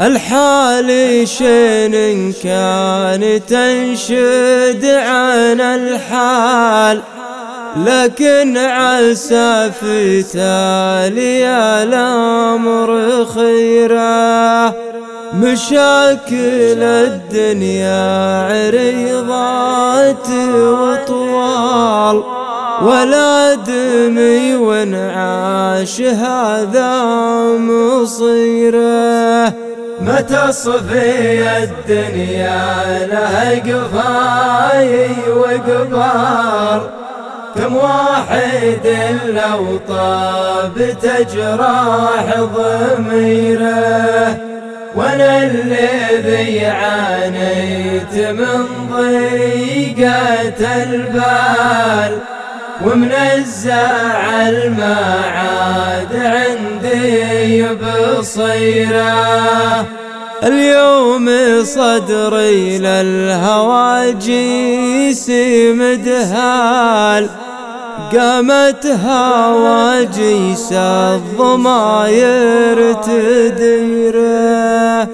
الحال شين كان تنشد عن الحال لكن عسى في تالي الأمر خيره مشاكل الدنيا عريضات وطوال ولا دمي ونعاش هذا مصيره متى صفي الدنيا لها قفاي وقبار؟ كم واحد لو طاب تجراح ضميره وأنا الذي عانيت من ضيقة البال. ومن الزعل ما عاد عندي بصيره. اليوم صدري للهواجيس مدهال. قامت هواجيس الضماير تديره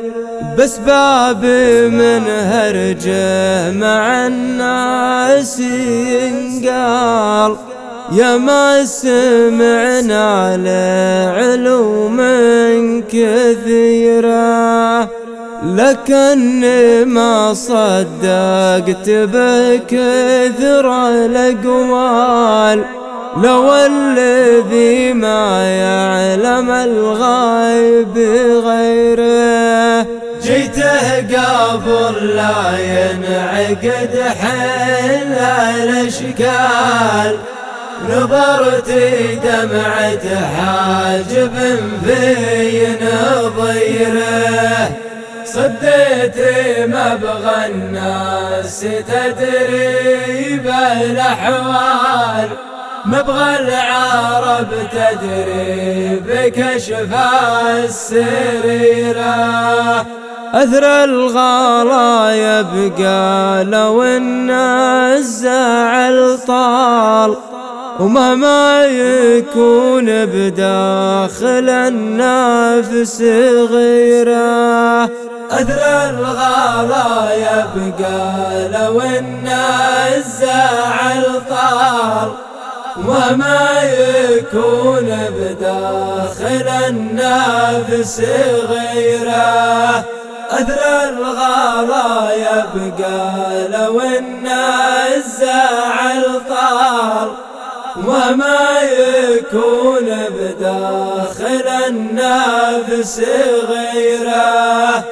بس باب من هرجه مع الناس ينقال. يا ما سمعنا لعلوم كثيرة لكني ما صدقت بكثر الأقوال. لو الذي ما يعلم الغيب غيره جيته قبل لا ينعقد حل الأشكال. نظرت دمعة حاجب في نظيره. صديت مبغى الناس تدري بالأحوال مبغى العرب تدري بكشف السريره أثر الغلا يبقى لو إن الزعل طال ومهما يكون بداخل النفس غيره. أثر الغلا يبقى لو إن الزعل طال وما يكون بداخل النفس غيره. أثر الغلا يبقى لو إن الزعل طال وما يكون بداخل النفس غيره.